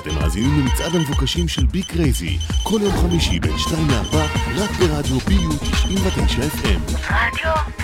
אתם מאזינים למצעד המבוקשים של בי קרייזי, כל יום חמישי בין 2 ל-4, רק ברדיו BU 99 FM. רדיו